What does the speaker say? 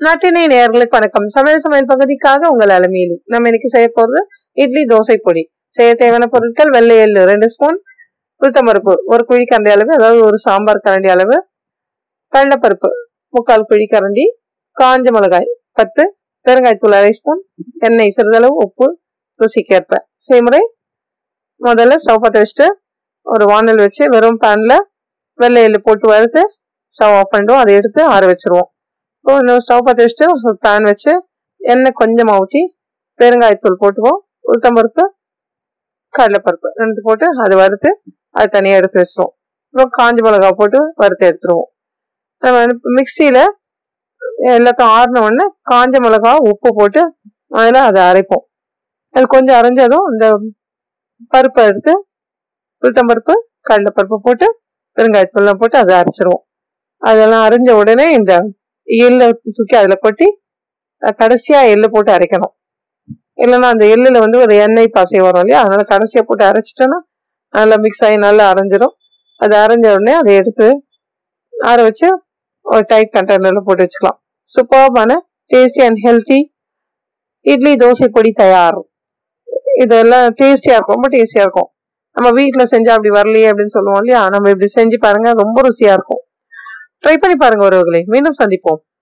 நாட்டினை நேயர்களுக்கு வணக்கம். சமையல் சமையல் பகுதிக்காக உங்கள் அலமையிலும் நம்ம இன்னைக்கு செய்ய போறது இட்லி தோசை பொடி. செய்ய தேவையான பொருட்கள் வெள்ளை எள்ளு ரெண்டு ஸ்பூன் உளுத்தம்பருப்பு ஒரு குழி கரண்டி அளவு அதாவது ஒரு சாம்பார் கரண்டி அளவு கடலைப்பருப்பு முக்கால் குழி கரண்டி காஞ்ச மிளகாய் பத்து பெருங்காயத்தூள் அரை ஸ்பூன் எண்ணெய் சிறிதளவு உப்பு ருசிக்கேற்ப. செய்முறை முதல்ல ஸ்டவ் பற்ற வச்சுட்டு ஒரு வானல் வச்சு வெறும் பேனில் வெள்ளை எள்ளு போட்டு வறுத்து ஸ்டவ் ஆஃப் பண்ணிடுவோம். அதை எடுத்து ஆற வச்சுருவோம். இன்னும் ஸ்டவ் பற்ற வச்சுட்டு ஒரு பேன் வச்சு எண்ணெய் கொஞ்சமாக ஊற்றி பெருங்காயத்தூள் போட்டுக்குவோம். உளுத்தம்பருப்பு கடலைப்பருப்பு ரெண்டு போட்டு அதை வறுத்து அதை தனியாக எடுத்து வச்சிருவோம். அப்புறம் காஞ்ச மிளகா போட்டு வறுத்து எடுத்துருவோம். நம்ம மிக்சியில் எல்லாத்தையும் ஆறின உடனே காஞ்ச மிளகா உப்பு போட்டு அதில் அதை அரைப்போம். அது கொஞ்சம் அரைஞ்சதும் இந்த பருப்பை எடுத்து உளுத்தம்பருப்பு கடலைப்பருப்பு போட்டு பெருங்காயத்தூள்லாம் போட்டு அதை அரைச்சிருவோம். அதெல்லாம் அரைஞ்ச உடனே இந்த எள்ளை தூக்கி அதில் கொட்டி கடைசியாக எள்ளு போட்டு அரைக்கணும். இல்லைன்னா அந்த எள்ளில் வந்து ஒரு எண்ணெய் பசை வரும் இல்லையா? அதனால் கடைசியாக போட்டு அரைச்சிட்டோன்னா நல்லா மிக்ஸ் ஆகி நல்லா அரைஞ்சிடும் அது அரைஞ்ச உடனே அதை எடுத்து ஆற வச்சு ஒரு டைட் கண்டெய்னரில் போட்டு வச்சுக்கலாம். சூப்பர்பான tasty and healthy idli dosa podi தயார். இதெல்லாம் டேஸ்டியாக இருக்கும் ரொம்ப டேஸ்டியாக இருக்கும். நம்ம வீட்டில் செஞ்சால் அப்படி வரலையே அப்படின்னு சொல்லுவோம் இல்லையா? நம்ம இப்படி செஞ்சு பாருங்கள் ரொம்ப ருசியாக இருக்கும். ட்ரை பண்ணி பாருங்க ஒருவர்களை மீண்டும் சந்திப்போம்.